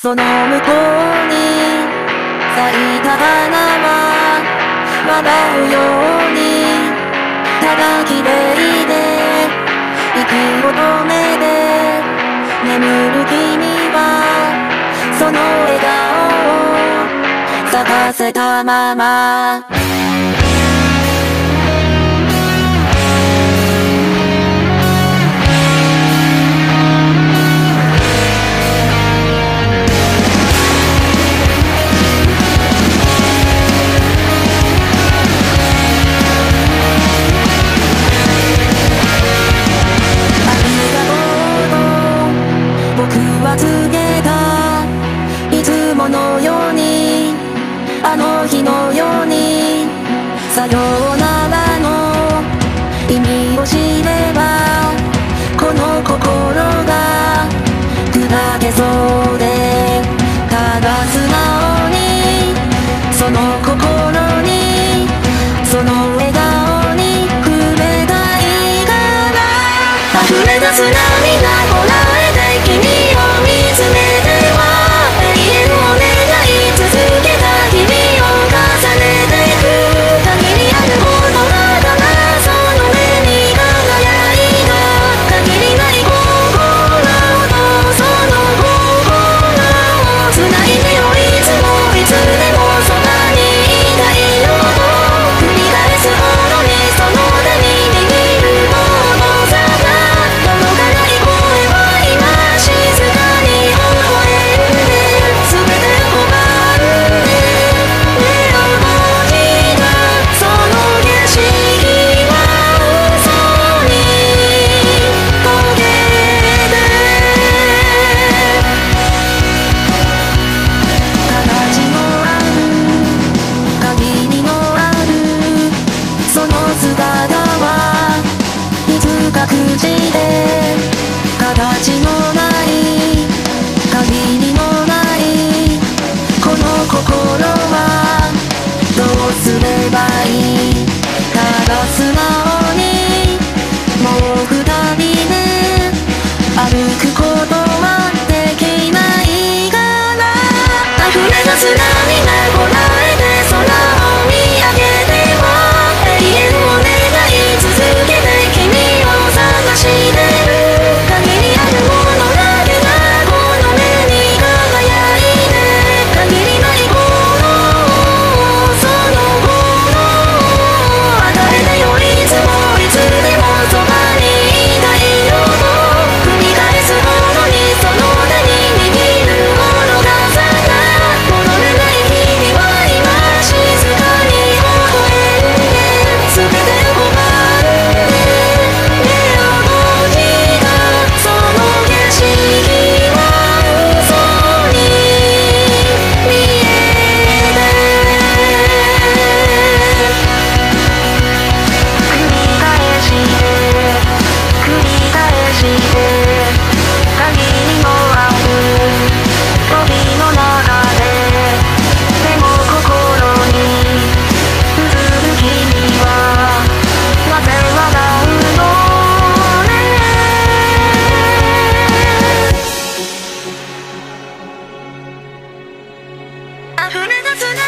その向こうに咲いた花は笑うようにただ綺麗で息を止めて眠る君はその笑顔を咲かせたまま。は告げた。いつものようにあの日のようにさようならの意味を知ればこの心が砕けそうでただ素直にその心にその笑顔に触れたいから。溢れ出す涙こ溢れ出